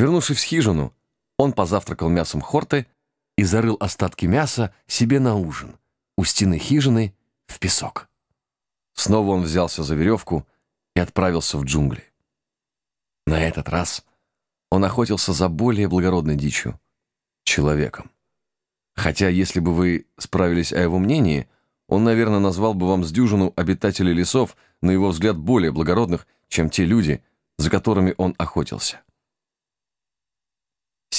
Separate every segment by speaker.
Speaker 1: Вернувшись в хижину, он позавтракал мясом хорты и зарыл остатки мяса себе на ужин у стены хижины в песок. Снова он взялся за веревку и отправился в джунгли. На этот раз он охотился за более благородной дичью — человеком. Хотя, если бы вы справились о его мнении, он, наверное, назвал бы вам с дюжину обитателей лесов, на его взгляд, более благородных, чем те люди, за которыми он охотился.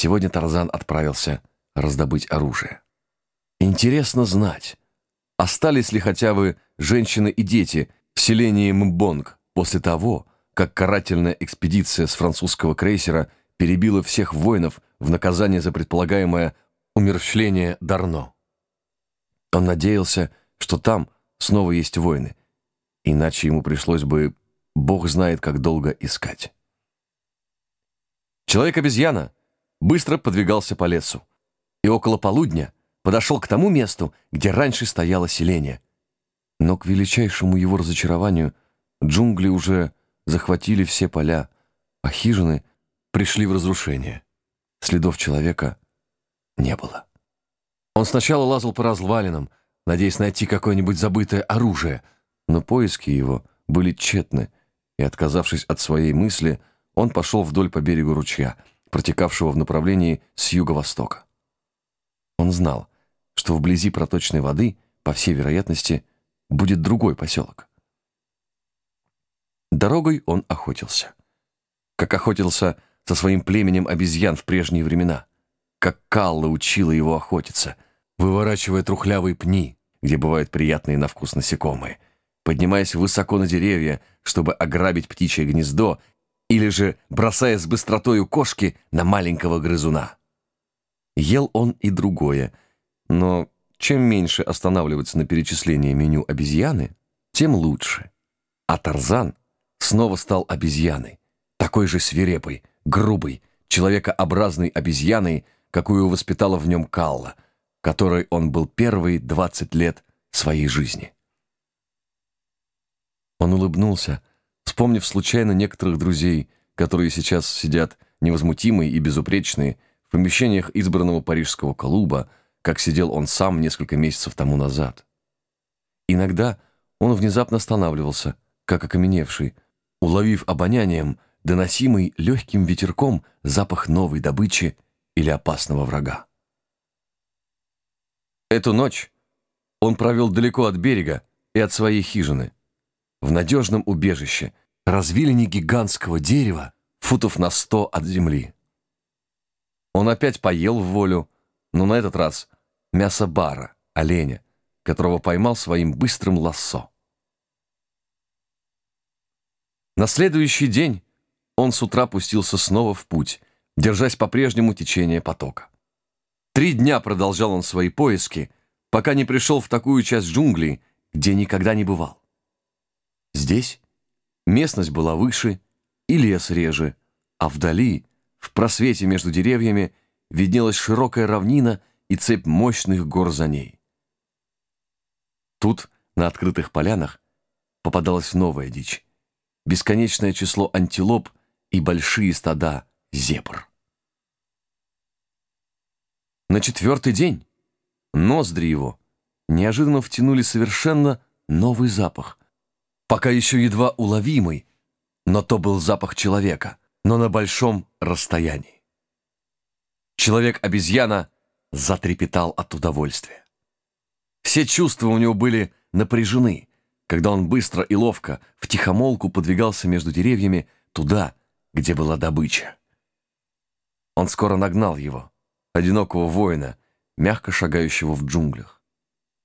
Speaker 1: Сегодня Тарзан отправился раздобыть оружие. Интересно знать, остались ли хотя бы женщины и дети в селении Мбонг после того, как карательная экспедиция с французского крейсера перебила всех воинов в наказание за предполагаемое умерщвление Дарно. Он надеялся, что там снова есть воины, иначе ему пришлось бы, бог знает, как долго искать. Человек-обезьяна быстро подвигался по лесу и около полудня подошел к тому месту, где раньше стояло селение. Но к величайшему его разочарованию джунгли уже захватили все поля, а хижины пришли в разрушение. Следов человека не было. Он сначала лазал по развалинам, надеясь найти какое-нибудь забытое оружие, но поиски его были тщетны, и, отказавшись от своей мысли, он пошел вдоль по берегу ручья, протекавшего в направлении с юго-востока. Он знал, что вблизи проточной воды, по всей вероятности, будет другой поселок. Дорогой он охотился. Как охотился со своим племенем обезьян в прежние времена. Как Калла учила его охотиться, выворачивая трухлявые пни, где бывают приятные на вкус насекомые, поднимаясь высоко на деревья, чтобы ограбить птичье гнездо, или же бросая с быстротой кошки на маленького грызуна. Ел он и другое, но чем меньше останавливаться на перечислении меню обезьяны, тем лучше. А Тарзан снова стал обезьяной, такой же свирепой, грубой, человекообразной обезьяной, какую воспитала в нем Калла, которой он был первые 20 лет своей жизни. Он улыбнулся, вспомнив случайно некоторых друзей, которые сейчас сидят невозмутимые и безупречные в помещениях избранного парижского клуба, как сидел он сам несколько месяцев тому назад. Иногда он внезапно останавливался, как окаменевший, уловив обонянием доносимый легким ветерком запах новой добычи или опасного врага. Эту ночь он провел далеко от берега и от своей хижины, в надежном убежище, развилине гигантского дерева, футов на сто от земли. Он опять поел в волю, но на этот раз мясо бара, оленя, которого поймал своим быстрым лассо. На следующий день он с утра пустился снова в путь, держась по-прежнему течения потока. Три дня продолжал он свои поиски, пока не пришел в такую часть джунглей, где никогда не бывал. Здесь местность была выше и лес реже, а вдали, в просвете между деревьями, виднелась широкая равнина и цепь мощных гор за ней. Тут, на открытых полянах, попадалась новая дичь бесконечное число антилоп и большие стада зебр. На четвертый день ноздри его неожиданно втянули совершенно новый запах, пока еще едва уловимый, но то был запах человека, но на большом расстоянии. Человек-обезьяна затрепетал от удовольствия. Все чувства у него были напряжены, когда он быстро и ловко, втихомолку подвигался между деревьями туда, где была добыча. Он скоро нагнал его, одинокого воина, мягко шагающего в джунглях.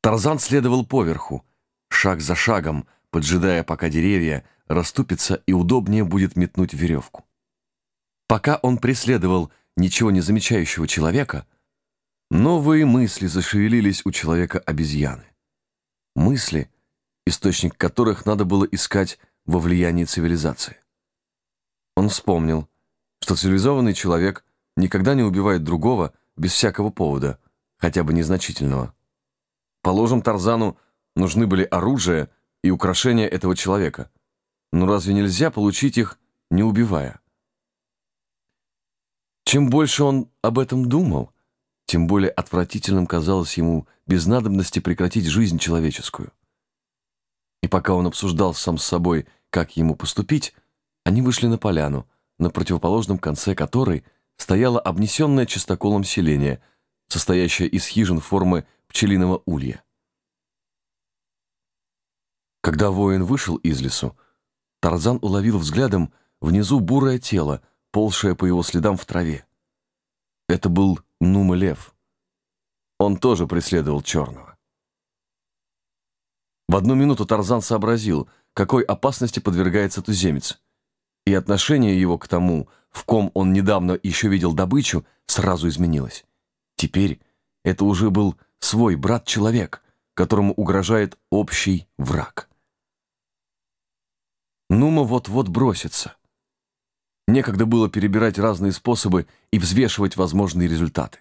Speaker 1: Тарзан следовал поверху, шаг за шагом, поджидая, пока деревья расступятся и удобнее будет метнуть веревку. Пока он преследовал ничего не замечающего человека, новые мысли зашевелились у человека-обезьяны. Мысли — источник которых надо было искать во влиянии цивилизации. Он вспомнил, что цивилизованный человек никогда не убивает другого без всякого повода, хотя бы незначительного. Положим, Тарзану нужны были оружие и украшения этого человека. Но разве нельзя получить их, не убивая? Чем больше он об этом думал, тем более отвратительным казалось ему без надобности прекратить жизнь человеческую. И пока он обсуждал сам с собой, как ему поступить, они вышли на поляну, на противоположном конце которой стояло обнесенное чистоколом селение, состоящее из хижин формы пчелиного улья. Когда воин вышел из лесу, Тарзан уловил взглядом внизу бурое тело, ползшее по его следам в траве. Это был Нума-лев. Он тоже преследовал черного. В одну минуту Тарзан сообразил, какой опасности подвергается туземец, и отношение его к тому, в ком он недавно еще видел добычу, сразу изменилось. Теперь это уже был свой брат-человек, которому угрожает общий враг. Нума вот-вот бросится. Некогда было перебирать разные способы и взвешивать возможные результаты.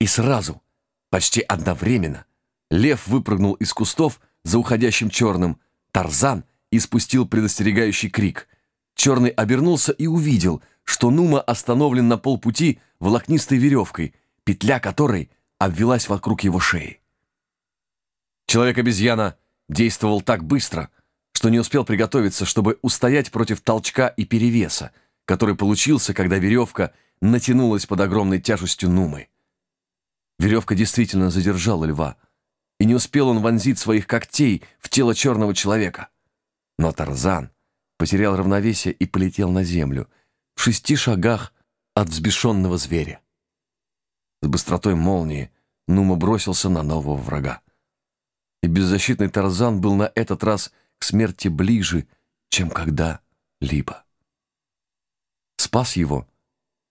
Speaker 1: И сразу, почти одновременно, лев выпрыгнул из кустов за уходящим черным, Тарзан испустил предостерегающий крик. Черный обернулся и увидел, что Нума остановлен на полпути волокнистой веревкой, петля которой обвелась вокруг его шеи. Человек-обезьяна действовал так быстро, что не успел приготовиться, чтобы устоять против толчка и перевеса, который получился, когда веревка натянулась под огромной тяжестью Нумы. Веревка действительно задержала льва, и не успел он вонзить своих когтей в тело черного человека. Но Тарзан потерял равновесие и полетел на землю, в шести шагах от взбешенного зверя. С быстротой молнии Нума бросился на нового врага. И беззащитный Тарзан был на этот раз к смерти ближе, чем когда-либо. Спас его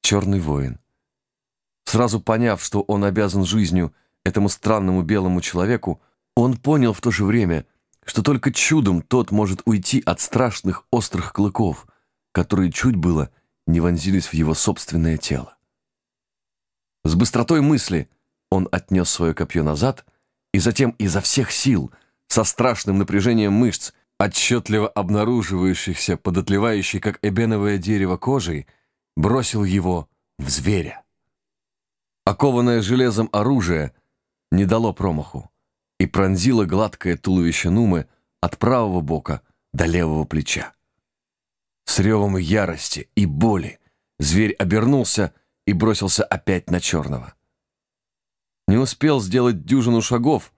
Speaker 1: черный воин. Сразу поняв, что он обязан жизнью этому странному белому человеку, он понял в то же время, что только чудом тот может уйти от страшных острых клыков, которые чуть было не вонзились в его собственное тело. С быстротой мысли он отнес свое копье назад и затем изо всех сил – со страшным напряжением мышц, отчетливо обнаруживающихся под отливающей, как эбеновое дерево, кожей, бросил его в зверя. Окованное железом оружие не дало промаху и пронзило гладкое туловище Нумы от правого бока до левого плеча. С ревом ярости и боли зверь обернулся и бросился опять на черного. Не успел сделать дюжину шагов,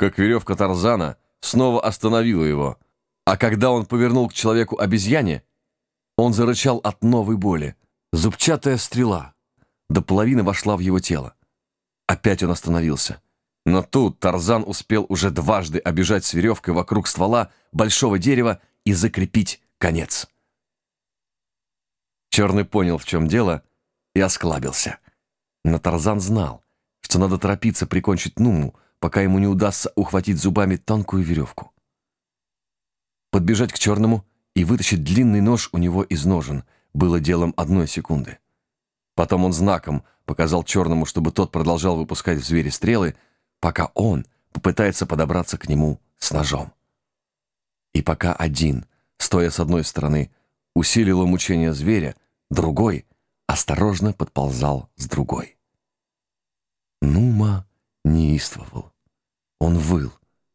Speaker 1: как веревка Тарзана снова остановила его, а когда он повернул к человеку-обезьяне, он зарычал от новой боли. Зубчатая стрела до половины вошла в его тело. Опять он остановился. Но тут Тарзан успел уже дважды обижать с веревкой вокруг ствола большого дерева и закрепить конец. Черный понял, в чем дело, и осклабился. Но Тарзан знал, что надо торопиться прикончить Нуму, пока ему не удастся ухватить зубами тонкую веревку. Подбежать к черному и вытащить длинный нож у него из ножен было делом одной секунды. Потом он знаком показал черному, чтобы тот продолжал выпускать в зверя стрелы, пока он попытается подобраться к нему с ножом. И пока один, стоя с одной стороны, усилило мучение зверя, другой осторожно подползал с другой. Нума неистовал. Он выл,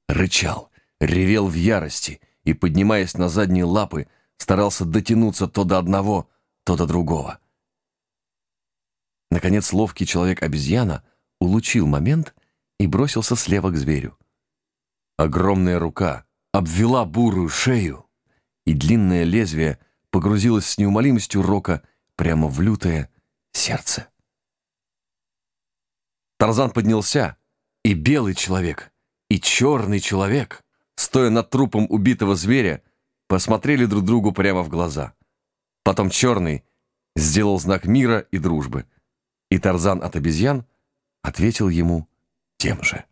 Speaker 1: рычал, ревел в ярости и, поднимаясь на задние лапы, старался дотянуться то до одного, то до другого. Наконец ловкий человек-обезьяна улучил момент и бросился слева к зверю. Огромная рука обвела бурую шею, и длинное лезвие погрузилось с неумолимостью рока прямо в лютое сердце. Тарзан поднялся, и белый человек, и черный человек, стоя над трупом убитого зверя, посмотрели друг другу прямо в глаза. Потом черный сделал знак мира и дружбы, и Тарзан от обезьян ответил ему тем же.